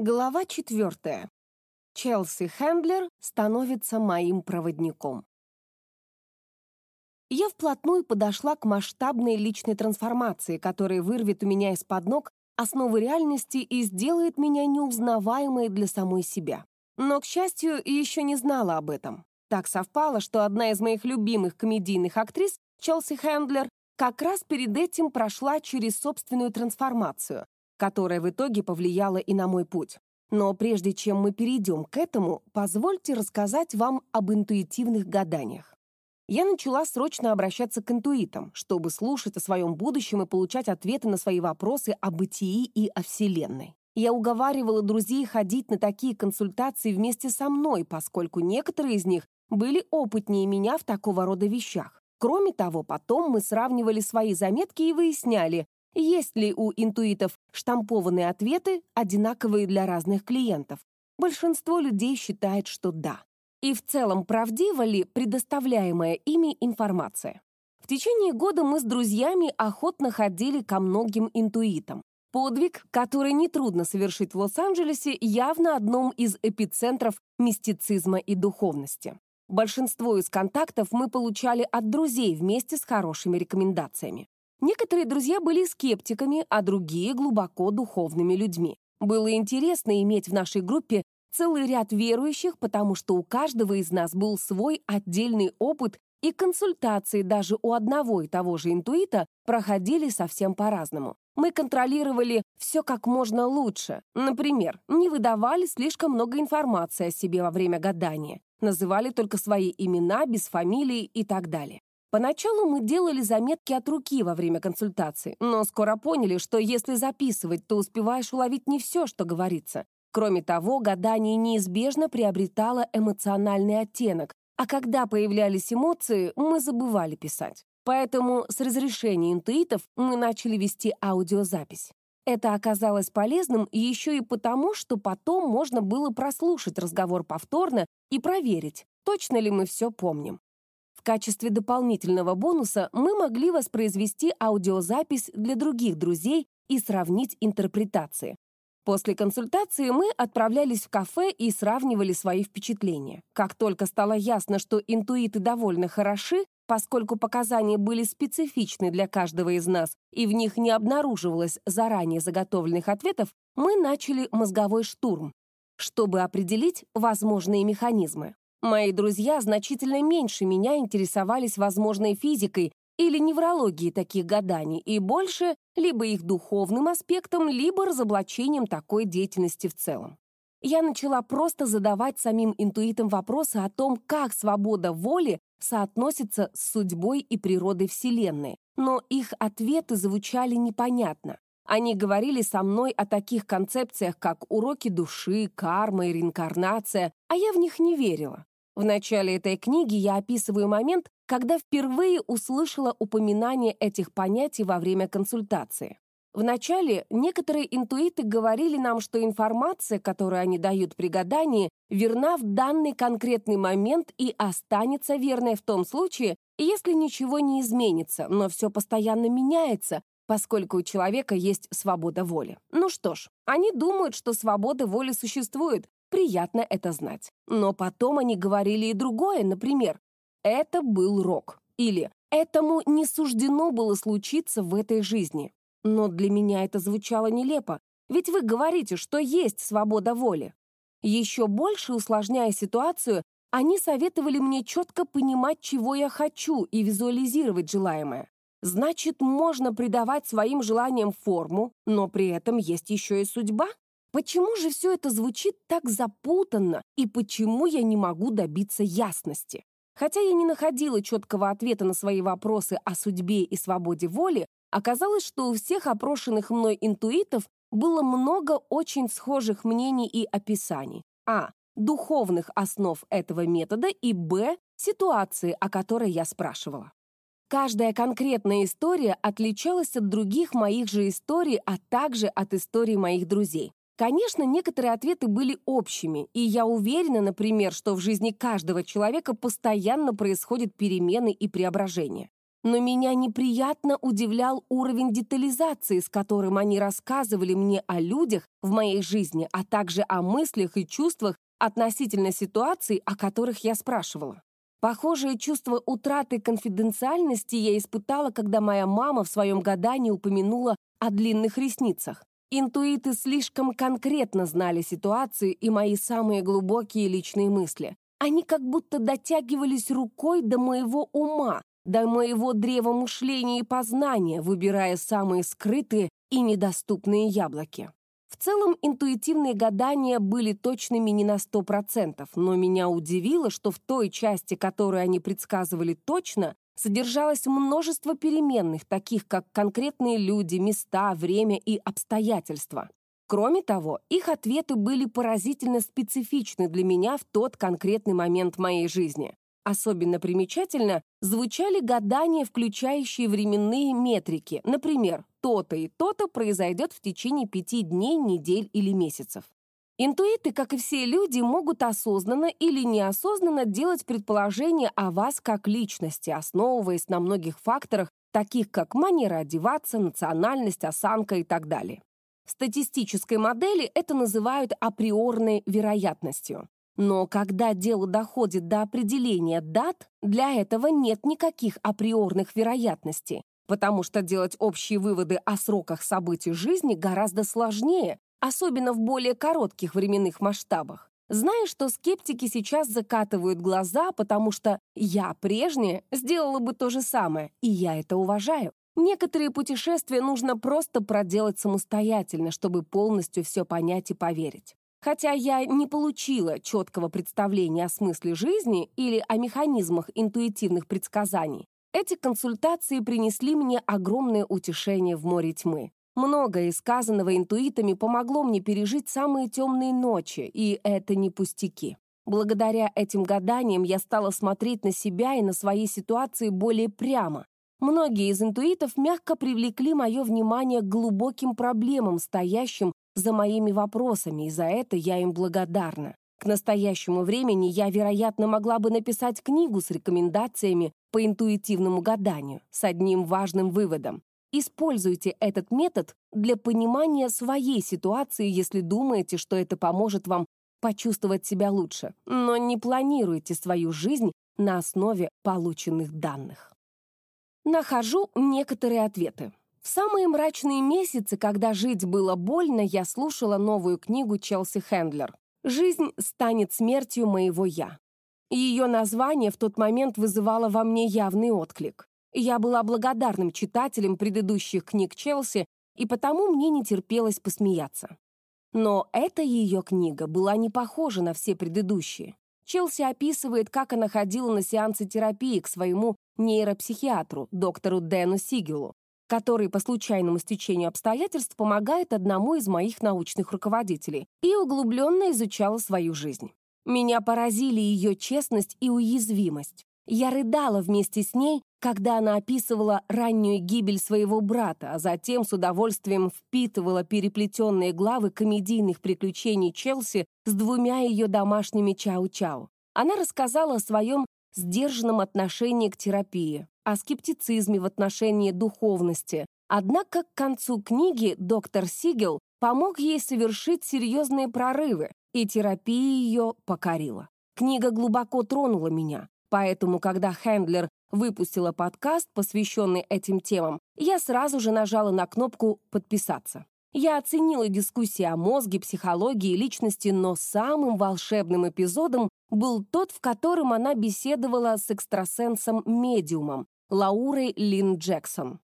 Глава четвертая. Челси Хендлер становится моим проводником. Я вплотную подошла к масштабной личной трансформации, которая вырвет у меня из-под ног основы реальности и сделает меня неузнаваемой для самой себя. Но, к счастью, еще не знала об этом. Так совпало, что одна из моих любимых комедийных актрис, Челси Хендлер, как раз перед этим прошла через собственную трансформацию, которая в итоге повлияла и на мой путь. Но прежде чем мы перейдем к этому, позвольте рассказать вам об интуитивных гаданиях. Я начала срочно обращаться к интуитам, чтобы слушать о своем будущем и получать ответы на свои вопросы о бытии и о Вселенной. Я уговаривала друзей ходить на такие консультации вместе со мной, поскольку некоторые из них были опытнее меня в такого рода вещах. Кроме того, потом мы сравнивали свои заметки и выясняли, есть ли у интуитов штампованные ответы, одинаковые для разных клиентов? Большинство людей считает, что да. И в целом правдива ли предоставляемая ими информация? В течение года мы с друзьями охотно ходили ко многим интуитам. Подвиг, который нетрудно совершить в Лос-Анджелесе, явно одном из эпицентров мистицизма и духовности. Большинство из контактов мы получали от друзей вместе с хорошими рекомендациями. Некоторые друзья были скептиками, а другие — глубоко духовными людьми. Было интересно иметь в нашей группе целый ряд верующих, потому что у каждого из нас был свой отдельный опыт, и консультации даже у одного и того же интуита проходили совсем по-разному. Мы контролировали все как можно лучше. Например, не выдавали слишком много информации о себе во время гадания, называли только свои имена без фамилии и так далее. Поначалу мы делали заметки от руки во время консультации, но скоро поняли, что если записывать, то успеваешь уловить не все, что говорится. Кроме того, гадание неизбежно приобретало эмоциональный оттенок, а когда появлялись эмоции, мы забывали писать. Поэтому с разрешения интуитов мы начали вести аудиозапись. Это оказалось полезным еще и потому, что потом можно было прослушать разговор повторно и проверить, точно ли мы все помним. В качестве дополнительного бонуса мы могли воспроизвести аудиозапись для других друзей и сравнить интерпретации. После консультации мы отправлялись в кафе и сравнивали свои впечатления. Как только стало ясно, что интуиты довольно хороши, поскольку показания были специфичны для каждого из нас, и в них не обнаруживалось заранее заготовленных ответов, мы начали мозговой штурм, чтобы определить возможные механизмы. Мои друзья значительно меньше меня интересовались возможной физикой или неврологией таких гаданий и больше либо их духовным аспектом, либо разоблачением такой деятельности в целом. Я начала просто задавать самим интуитам вопросы о том, как свобода воли соотносится с судьбой и природой Вселенной, но их ответы звучали непонятно. Они говорили со мной о таких концепциях, как уроки души, карма и реинкарнация, а я в них не верила. В начале этой книги я описываю момент, когда впервые услышала упоминание этих понятий во время консультации. Вначале некоторые интуиты говорили нам, что информация, которую они дают при гадании, верна в данный конкретный момент и останется верной в том случае, если ничего не изменится, но все постоянно меняется, поскольку у человека есть свобода воли. Ну что ж, они думают, что свобода воли существует, Приятно это знать. Но потом они говорили и другое, например, «это был рок» или «этому не суждено было случиться в этой жизни». Но для меня это звучало нелепо, ведь вы говорите, что есть свобода воли. Еще больше усложняя ситуацию, они советовали мне четко понимать, чего я хочу, и визуализировать желаемое. Значит, можно придавать своим желаниям форму, но при этом есть еще и судьба? Почему же все это звучит так запутанно и почему я не могу добиться ясности? Хотя я не находила четкого ответа на свои вопросы о судьбе и свободе воли, оказалось, что у всех опрошенных мной интуитов было много очень схожих мнений и описаний. А. Духовных основ этого метода и Б. Ситуации, о которой я спрашивала. Каждая конкретная история отличалась от других моих же историй, а также от историй моих друзей. Конечно, некоторые ответы были общими, и я уверена, например, что в жизни каждого человека постоянно происходят перемены и преображения. но меня неприятно удивлял уровень детализации, с которым они рассказывали мне о людях в моей жизни, а также о мыслях и чувствах относительно ситуаций, о которых я спрашивала. Похожее чувство утраты конфиденциальности я испытала, когда моя мама в своем гадании упомянула о длинных ресницах. Интуиты слишком конкретно знали ситуации и мои самые глубокие личные мысли. Они как будто дотягивались рукой до моего ума, до моего древа мышления и познания, выбирая самые скрытые и недоступные яблоки. В целом, интуитивные гадания были точными не на сто процентов, но меня удивило, что в той части, которую они предсказывали точно, содержалось множество переменных, таких как конкретные люди, места, время и обстоятельства. Кроме того, их ответы были поразительно специфичны для меня в тот конкретный момент моей жизни. Особенно примечательно звучали гадания, включающие временные метрики. Например, то-то и то-то произойдет в течение пяти дней, недель или месяцев. Интуиты, как и все люди, могут осознанно или неосознанно делать предположения о вас как личности, основываясь на многих факторах, таких как манера одеваться, национальность, осанка и так далее. В статистической модели это называют априорной вероятностью. Но когда дело доходит до определения дат, для этого нет никаких априорных вероятностей, потому что делать общие выводы о сроках событий жизни гораздо сложнее, особенно в более коротких временных масштабах. Зная, что скептики сейчас закатывают глаза, потому что я прежняя сделала бы то же самое, и я это уважаю. Некоторые путешествия нужно просто проделать самостоятельно, чтобы полностью все понять и поверить. Хотя я не получила четкого представления о смысле жизни или о механизмах интуитивных предсказаний, эти консультации принесли мне огромное утешение в море тьмы. Многое сказанного интуитами помогло мне пережить самые темные ночи, и это не пустяки. Благодаря этим гаданиям я стала смотреть на себя и на свои ситуации более прямо. Многие из интуитов мягко привлекли мое внимание к глубоким проблемам, стоящим за моими вопросами, и за это я им благодарна. К настоящему времени я, вероятно, могла бы написать книгу с рекомендациями по интуитивному гаданию, с одним важным выводом. Используйте этот метод для понимания своей ситуации, если думаете, что это поможет вам почувствовать себя лучше, но не планируйте свою жизнь на основе полученных данных. Нахожу некоторые ответы. В самые мрачные месяцы, когда жить было больно, я слушала новую книгу Челси Хендлер «Жизнь станет смертью моего «я». Ее название в тот момент вызывало во мне явный отклик. Я была благодарным читателем предыдущих книг Челси, и потому мне не терпелось посмеяться. Но эта ее книга была не похожа на все предыдущие. Челси описывает, как она ходила на сеансы терапии к своему нейропсихиатру, доктору Дэну Сигелу, который по случайному стечению обстоятельств помогает одному из моих научных руководителей, и углубленно изучала свою жизнь. Меня поразили ее честность и уязвимость. Я рыдала вместе с ней, когда она описывала раннюю гибель своего брата, а затем с удовольствием впитывала переплетенные главы комедийных приключений Челси с двумя ее домашними чау-чау. Она рассказала о своем сдержанном отношении к терапии, о скептицизме в отношении духовности. Однако к концу книги доктор Сигел помог ей совершить серьезные прорывы, и терапия ее покорила. Книга глубоко тронула меня, поэтому, когда Хендлер выпустила подкаст, посвященный этим темам, я сразу же нажала на кнопку «Подписаться». Я оценила дискуссии о мозге, психологии личности, но самым волшебным эпизодом был тот, в котором она беседовала с экстрасенсом-медиумом, Лаурой Лин Джексон.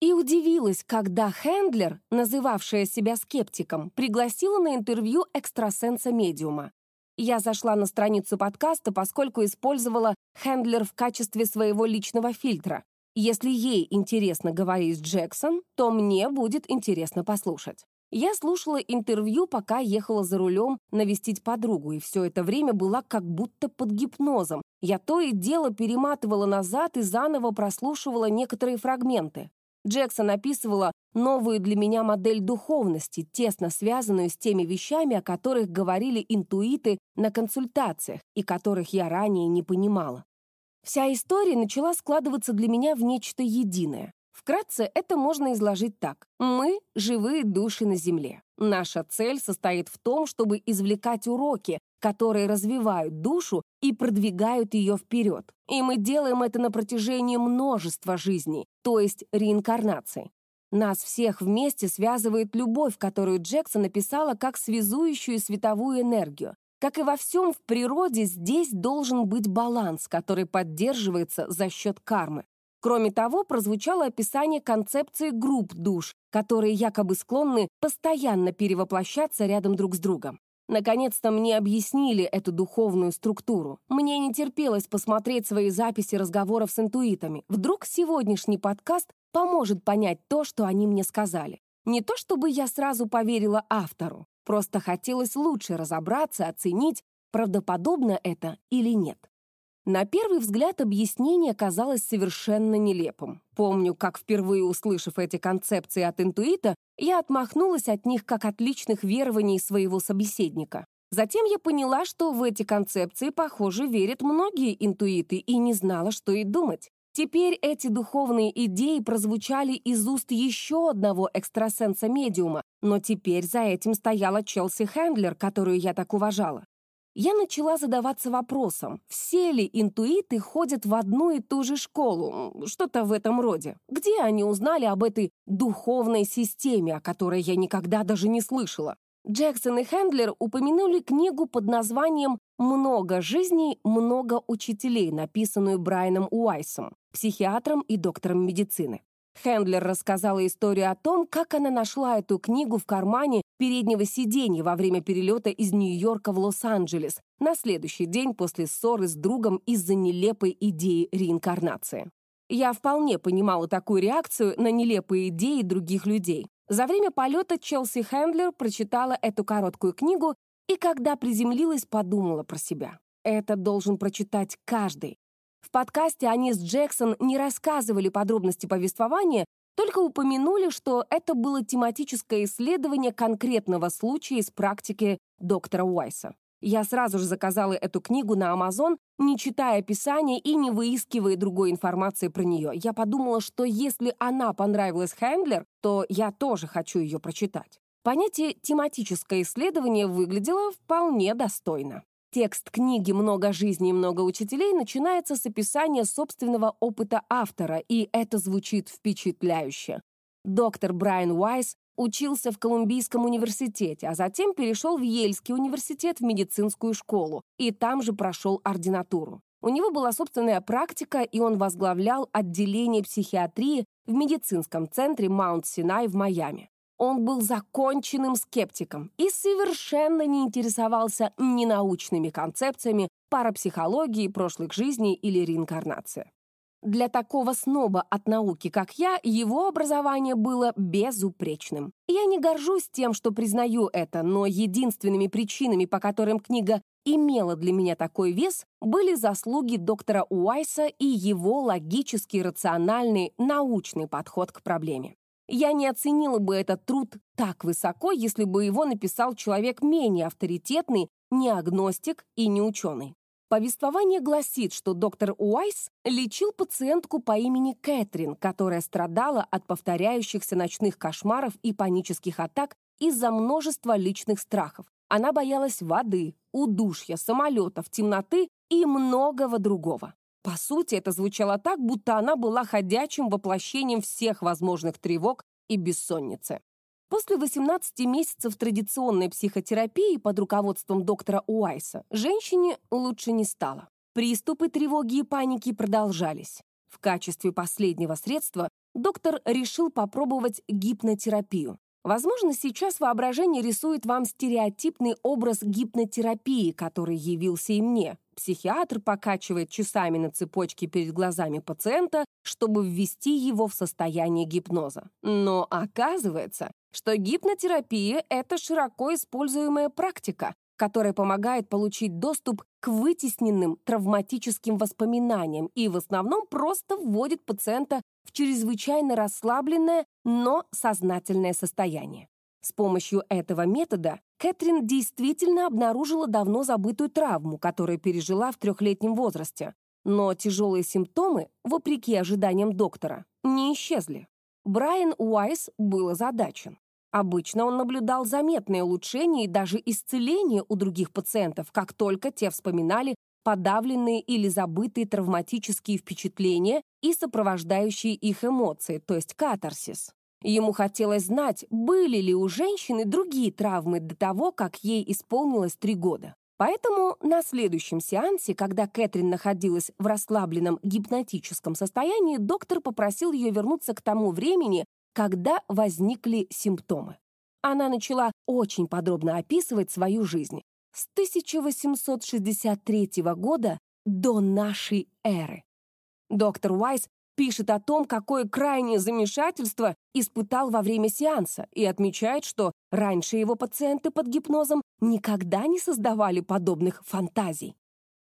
И удивилась, когда Хендлер, называвшая себя скептиком, пригласила на интервью экстрасенса-медиума. Я зашла на страницу подкаста, поскольку использовала Хендлер в качестве своего личного фильтра. Если ей интересно говорить Джексон, то мне будет интересно послушать. Я слушала интервью, пока ехала за рулем навестить подругу, и все это время была как будто под гипнозом. Я то и дело перематывала назад и заново прослушивала некоторые фрагменты. Джексон описывала новую для меня модель духовности, тесно связанную с теми вещами, о которых говорили интуиты на консультациях и которых я ранее не понимала. Вся история начала складываться для меня в нечто единое. Вкратце это можно изложить так. Мы — живые души на Земле. Наша цель состоит в том, чтобы извлекать уроки, которые развивают душу и продвигают ее вперед. И мы делаем это на протяжении множества жизней, то есть реинкарнаций. Нас всех вместе связывает любовь, которую Джексон написала как связующую световую энергию. Как и во всем в природе, здесь должен быть баланс, который поддерживается за счет кармы. Кроме того, прозвучало описание концепции групп душ, которые якобы склонны постоянно перевоплощаться рядом друг с другом. Наконец-то мне объяснили эту духовную структуру. Мне не терпелось посмотреть свои записи разговоров с интуитами. Вдруг сегодняшний подкаст поможет понять то, что они мне сказали. Не то чтобы я сразу поверила автору, просто хотелось лучше разобраться, оценить, правдоподобно это или нет. На первый взгляд объяснение казалось совершенно нелепым. Помню, как впервые услышав эти концепции от интуита, я отмахнулась от них как от личных верований своего собеседника. Затем я поняла, что в эти концепции, похоже, верят многие интуиты и не знала, что и думать. Теперь эти духовные идеи прозвучали из уст еще одного экстрасенса-медиума, но теперь за этим стояла Челси Хендлер, которую я так уважала я начала задаваться вопросом, все ли интуиты ходят в одну и ту же школу, что-то в этом роде. Где они узнали об этой духовной системе, о которой я никогда даже не слышала? Джексон и Хендлер упомянули книгу под названием «Много жизней, много учителей», написанную Брайаном Уайсом, психиатром и доктором медицины. Хендлер рассказала историю о том, как она нашла эту книгу в кармане переднего сиденья во время перелета из Нью-Йорка в Лос-Анджелес на следующий день после ссоры с другом из-за нелепой идеи реинкарнации. Я вполне понимала такую реакцию на нелепые идеи других людей. За время полета Челси Хендлер прочитала эту короткую книгу и, когда приземлилась, подумала про себя. Это должен прочитать каждый. В подкасте они с Джексон не рассказывали подробности повествования, только упомянули, что это было тематическое исследование конкретного случая из практики доктора Уайса. Я сразу же заказала эту книгу на Amazon, не читая описания и не выискивая другой информации про нее. Я подумала, что если она понравилась Хендлер, то я тоже хочу ее прочитать. Понятие «тематическое исследование» выглядело вполне достойно. Текст книги «Много жизней, много учителей» начинается с описания собственного опыта автора, и это звучит впечатляюще. Доктор Брайан Уайс учился в Колумбийском университете, а затем перешел в Ельский университет в медицинскую школу, и там же прошел ординатуру. У него была собственная практика, и он возглавлял отделение психиатрии в медицинском центре Маунт-Синай в Майами. Он был законченным скептиком и совершенно не интересовался ни научными концепциями, парапсихологией, прошлых жизней или реинкарнации. Для такого сноба от науки, как я, его образование было безупречным. Я не горжусь тем, что признаю это, но единственными причинами, по которым книга имела для меня такой вес, были заслуги доктора Уайса и его логический, рациональный, научный подход к проблеме. Я не оценила бы этот труд так высоко, если бы его написал человек менее авторитетный, не агностик и не ученый. Повествование гласит, что доктор Уайс лечил пациентку по имени Кэтрин, которая страдала от повторяющихся ночных кошмаров и панических атак из-за множества личных страхов. Она боялась воды, удушья, самолетов, темноты и многого другого. По сути, это звучало так, будто она была ходячим воплощением всех возможных тревог и бессонницы. После 18 месяцев традиционной психотерапии под руководством доктора Уайса женщине лучше не стало. Приступы тревоги и паники продолжались. В качестве последнего средства доктор решил попробовать гипнотерапию. Возможно, сейчас воображение рисует вам стереотипный образ гипнотерапии, который явился и мне. Психиатр покачивает часами на цепочке перед глазами пациента, чтобы ввести его в состояние гипноза. Но оказывается, что гипнотерапия — это широко используемая практика, которая помогает получить доступ к вытесненным травматическим воспоминаниям и в основном просто вводит пациента в чрезвычайно расслабленное, но сознательное состояние. С помощью этого метода Кэтрин действительно обнаружила давно забытую травму, которую пережила в трехлетнем возрасте. Но тяжелые симптомы, вопреки ожиданиям доктора, не исчезли. Брайан Уайс был озадачен. Обычно он наблюдал заметные улучшения и даже исцеление у других пациентов, как только те вспоминали подавленные или забытые травматические впечатления и сопровождающие их эмоции, то есть катарсис. Ему хотелось знать, были ли у женщины другие травмы до того, как ей исполнилось три года. Поэтому на следующем сеансе, когда Кэтрин находилась в расслабленном гипнотическом состоянии, доктор попросил ее вернуться к тому времени, когда возникли симптомы. Она начала очень подробно описывать свою жизнь с 1863 года до нашей эры. Доктор Уайс пишет о том, какое крайнее замешательство испытал во время сеанса и отмечает, что раньше его пациенты под гипнозом никогда не создавали подобных фантазий.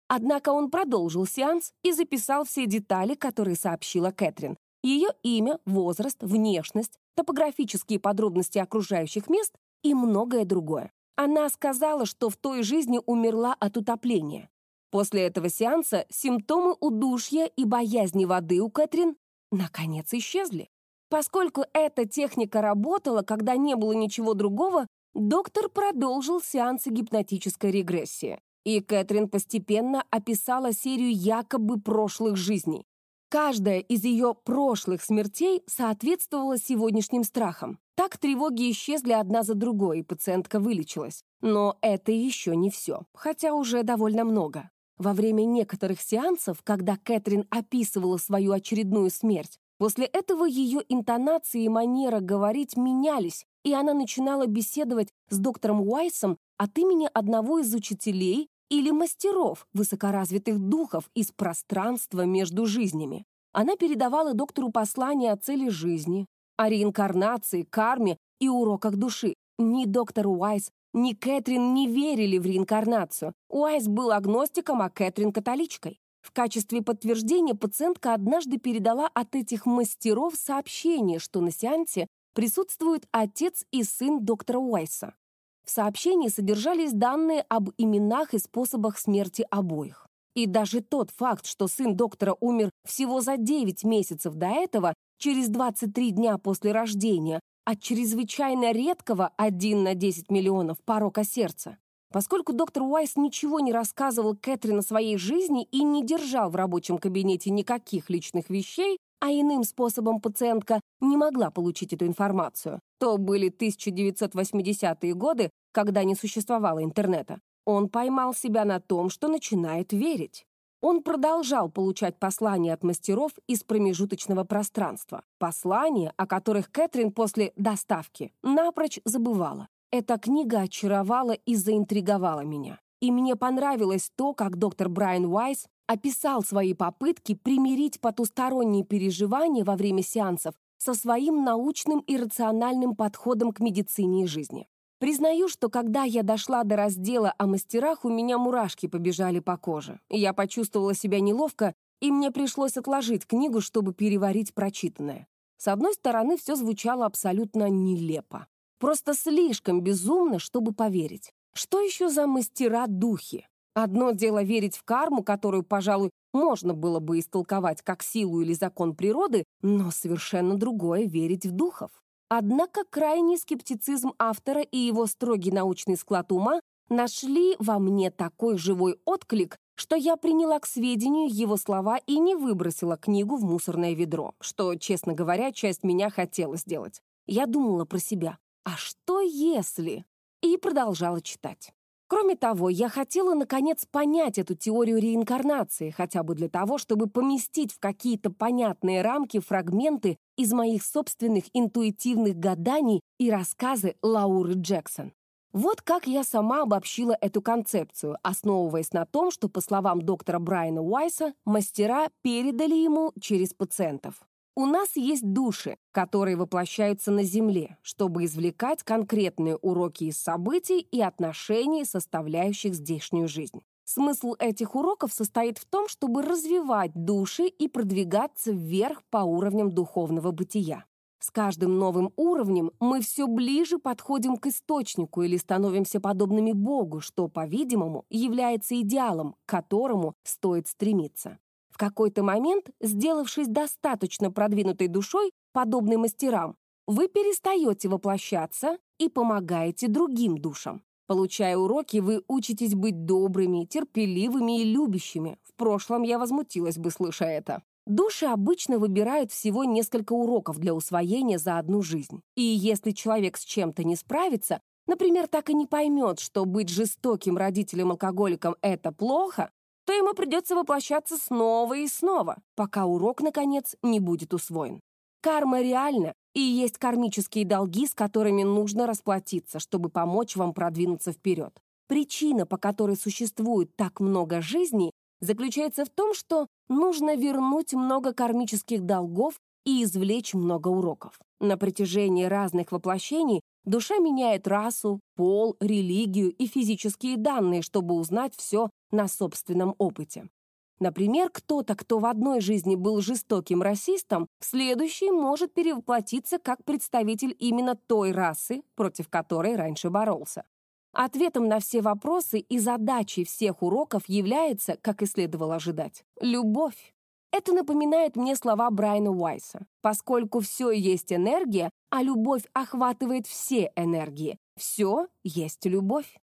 Однако он продолжил сеанс и записал все детали, которые сообщила Кэтрин. Ее имя, возраст, внешность, топографические подробности окружающих мест и многое другое. Она сказала, что в той жизни умерла от утопления. После этого сеанса симптомы удушья и боязни воды у Кэтрин наконец исчезли. Поскольку эта техника работала, когда не было ничего другого, доктор продолжил сеансы гипнотической регрессии. И Кэтрин постепенно описала серию якобы прошлых жизней. Каждая из ее прошлых смертей соответствовала сегодняшним страхам. Так тревоги исчезли одна за другой, и пациентка вылечилась. Но это еще не все, хотя уже довольно много. Во время некоторых сеансов, когда Кэтрин описывала свою очередную смерть, после этого ее интонации и манера говорить менялись, и она начинала беседовать с доктором Уайсом от имени одного из учителей или мастеров, высокоразвитых духов из пространства между жизнями. Она передавала доктору послание о цели жизни, о реинкарнации, карме и уроках души. Ни доктор Уайс, ни Кэтрин не верили в реинкарнацию. Уайс был агностиком, а Кэтрин — католичкой. В качестве подтверждения пациентка однажды передала от этих мастеров сообщение, что на сеансе присутствуют отец и сын доктора Уайса. В сообщении содержались данные об именах и способах смерти обоих. И даже тот факт, что сын доктора умер всего за 9 месяцев до этого, через 23 дня после рождения, от чрезвычайно редкого 1 на 10 миллионов порока сердца. Поскольку доктор Уайс ничего не рассказывал Кэтрин о своей жизни и не держал в рабочем кабинете никаких личных вещей, а иным способом пациентка не могла получить эту информацию, то были 1980-е годы, когда не существовало интернета. Он поймал себя на том, что начинает верить. Он продолжал получать послания от мастеров из промежуточного пространства. Послания, о которых Кэтрин после доставки напрочь забывала. Эта книга очаровала и заинтриговала меня. И мне понравилось то, как доктор Брайан Уайс описал свои попытки примирить потусторонние переживания во время сеансов со своим научным и рациональным подходом к медицине и жизни. Признаю, что когда я дошла до раздела о мастерах, у меня мурашки побежали по коже. Я почувствовала себя неловко, и мне пришлось отложить книгу, чтобы переварить прочитанное. С одной стороны, все звучало абсолютно нелепо. Просто слишком безумно, чтобы поверить. Что еще за мастера-духи? Одно дело верить в карму, которую, пожалуй, можно было бы истолковать как силу или закон природы, но совершенно другое — верить в духов. Однако крайний скептицизм автора и его строгий научный склад ума нашли во мне такой живой отклик, что я приняла к сведению его слова и не выбросила книгу в мусорное ведро, что, честно говоря, часть меня хотела сделать. Я думала про себя, а что если? И продолжала читать. Кроме того, я хотела, наконец, понять эту теорию реинкарнации, хотя бы для того, чтобы поместить в какие-то понятные рамки фрагменты из моих собственных интуитивных гаданий и рассказы Лауры Джексон. Вот как я сама обобщила эту концепцию, основываясь на том, что, по словам доктора Брайана Уайса, мастера передали ему через пациентов. У нас есть души, которые воплощаются на Земле, чтобы извлекать конкретные уроки из событий и отношений, составляющих здешнюю жизнь. Смысл этих уроков состоит в том, чтобы развивать души и продвигаться вверх по уровням духовного бытия. С каждым новым уровнем мы все ближе подходим к источнику или становимся подобными Богу, что, по-видимому, является идеалом, к которому стоит стремиться. В какой-то момент, сделавшись достаточно продвинутой душой, подобной мастерам, вы перестаете воплощаться и помогаете другим душам. Получая уроки, вы учитесь быть добрыми, терпеливыми и любящими. В прошлом я возмутилась бы, слыша это. Души обычно выбирают всего несколько уроков для усвоения за одну жизнь. И если человек с чем-то не справится, например, так и не поймет, что быть жестоким родителем-алкоголиком — это плохо, то ему придется воплощаться снова и снова, пока урок, наконец, не будет усвоен. Карма реальна, и есть кармические долги, с которыми нужно расплатиться, чтобы помочь вам продвинуться вперед. Причина, по которой существует так много жизней, заключается в том, что нужно вернуть много кармических долгов и извлечь много уроков. На протяжении разных воплощений душа меняет расу, пол, религию и физические данные, чтобы узнать все на собственном опыте. Например, кто-то, кто в одной жизни был жестоким расистом, в следующей может перевоплотиться как представитель именно той расы, против которой раньше боролся. Ответом на все вопросы и задачей всех уроков является, как и следовало ожидать, любовь. Это напоминает мне слова Брайана Уайса. Поскольку все есть энергия, а любовь охватывает все энергии, все есть любовь.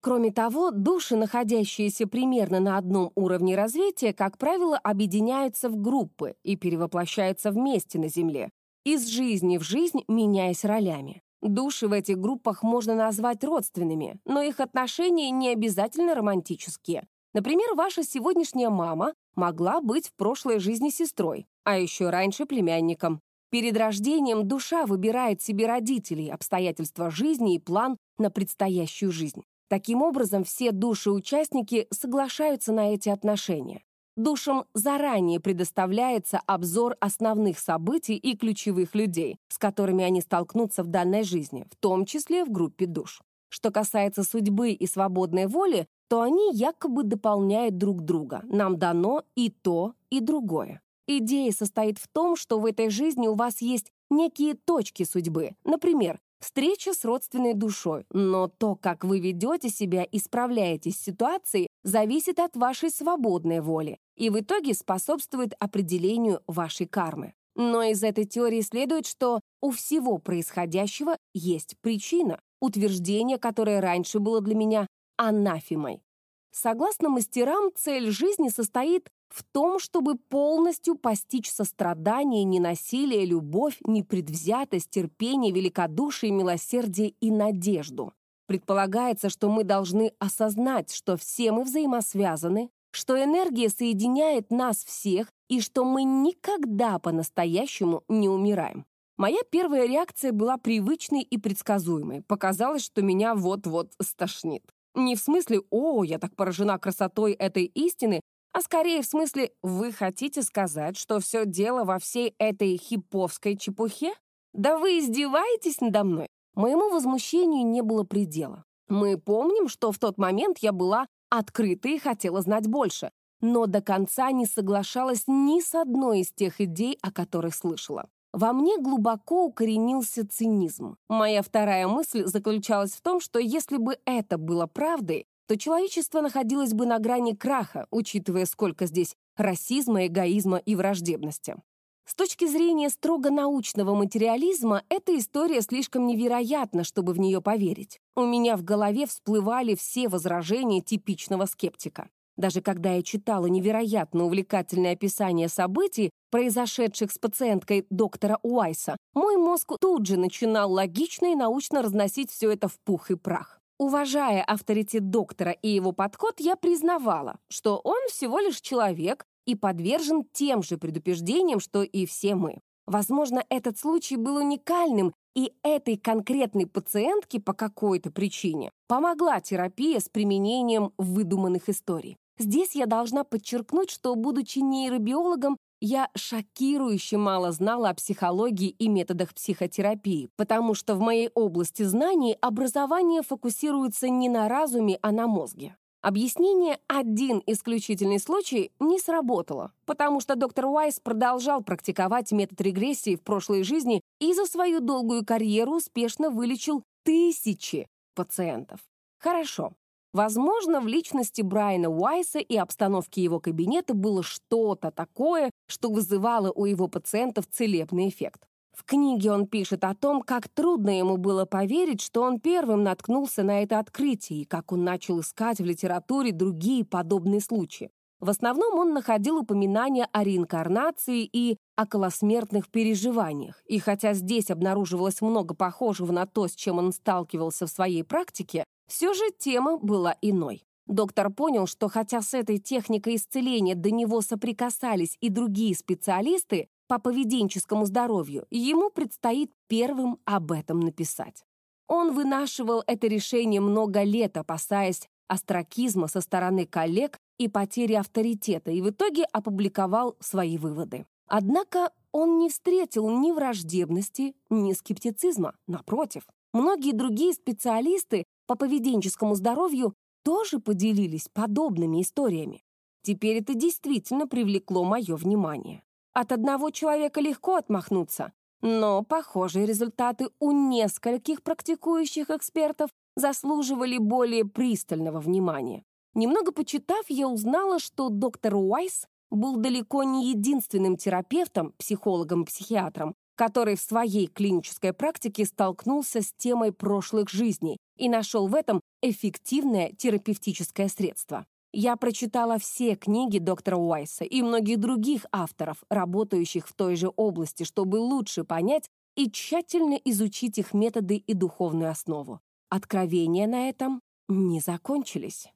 Кроме того, души, находящиеся примерно на одном уровне развития, как правило, объединяются в группы и перевоплощаются вместе на Земле, из жизни в жизнь меняясь ролями. Души в этих группах можно назвать родственными, но их отношения не обязательно романтические. Например, ваша сегодняшняя мама могла быть в прошлой жизни сестрой, а еще раньше племянником. Перед рождением душа выбирает себе родителей, обстоятельства жизни и план на предстоящую жизнь. Таким образом, все души-участники соглашаются на эти отношения. Душам заранее предоставляется обзор основных событий и ключевых людей, с которыми они столкнутся в данной жизни, в том числе в группе душ. Что касается судьбы и свободной воли, то они якобы дополняют друг друга. Нам дано и то, и другое. Идея состоит в том, что в этой жизни у вас есть некие точки судьбы. Например, встреча с родственной душой. Но то, как вы ведете себя и справляетесь с ситуацией, зависит от вашей свободной воли и в итоге способствует определению вашей кармы. Но из этой теории следует, что у всего происходящего есть причина, утверждение, которое раньше было для меня анафемой. Согласно мастерам, цель жизни состоит в том, чтобы полностью постичь сострадание, ненасилие, любовь, непредвзятость, терпение, великодушие, милосердие и надежду. Предполагается, что мы должны осознать, что все мы взаимосвязаны, что энергия соединяет нас всех и что мы никогда по-настоящему не умираем. Моя первая реакция была привычной и предсказуемой. Показалось, что меня вот-вот стошнит. Не в смысле «О, я так поражена красотой этой истины», а скорее в смысле «Вы хотите сказать, что все дело во всей этой хиповской чепухе? Да вы издеваетесь надо мной?» Моему возмущению не было предела. Мы помним, что в тот момент я была открыта и хотела знать больше, но до конца не соглашалась ни с одной из тех идей, о которых слышала. Во мне глубоко укоренился цинизм. Моя вторая мысль заключалась в том, что если бы это было правдой, то человечество находилось бы на грани краха, учитывая, сколько здесь расизма, эгоизма и враждебности. С точки зрения строго научного материализма, эта история слишком невероятна, чтобы в нее поверить. У меня в голове всплывали все возражения типичного скептика. Даже когда я читала невероятно увлекательное описание событий, произошедших с пациенткой доктора Уайса, мой мозг тут же начинал логично и научно разносить все это в пух и прах. Уважая авторитет доктора и его подход, я признавала, что он всего лишь человек и подвержен тем же предупреждениям, что и все мы. Возможно, этот случай был уникальным, и этой конкретной пациентке по какой-то причине помогла терапия с применением выдуманных историй. Здесь я должна подчеркнуть, что, будучи нейробиологом, я шокирующе мало знала о психологии и методах психотерапии, потому что в моей области знаний образование фокусируется не на разуме, а на мозге. Объяснение «один исключительный случай» не сработало, потому что доктор Уайс продолжал практиковать метод регрессии в прошлой жизни и за свою долгую карьеру успешно вылечил тысячи пациентов. Хорошо, Возможно, в личности Брайана Уайса и обстановке его кабинета было что-то такое, что вызывало у его пациентов целебный эффект. В книге он пишет о том, как трудно ему было поверить, что он первым наткнулся на это открытие и как он начал искать в литературе другие подобные случаи. В основном он находил упоминания о реинкарнации и околосмертных переживаниях, и хотя здесь обнаруживалось много похожего на то, с чем он сталкивался в своей практике, все же тема была иной. Доктор понял, что хотя с этой техникой исцеления до него соприкасались и другие специалисты по поведенческому здоровью, ему предстоит первым об этом написать. Он вынашивал это решение много лет, опасаясь остракизма со стороны коллег и потери авторитета, и в итоге опубликовал свои выводы. Однако он не встретил ни враждебности, ни скептицизма. Напротив, многие другие специалисты по поведенческому здоровью тоже поделились подобными историями. Теперь это действительно привлекло мое внимание. От одного человека легко отмахнуться, но похожие результаты у нескольких практикующих экспертов заслуживали более пристального внимания. Немного почитав, я узнала, что доктор Уайс был далеко не единственным терапевтом, психологом и психиатром, который в своей клинической практике столкнулся с темой прошлых жизней и нашел в этом эффективное терапевтическое средство. Я прочитала все книги доктора Уайса и многих других авторов, работающих в той же области, чтобы лучше понять и тщательно изучить их методы и духовную основу. Откровения на этом не закончились.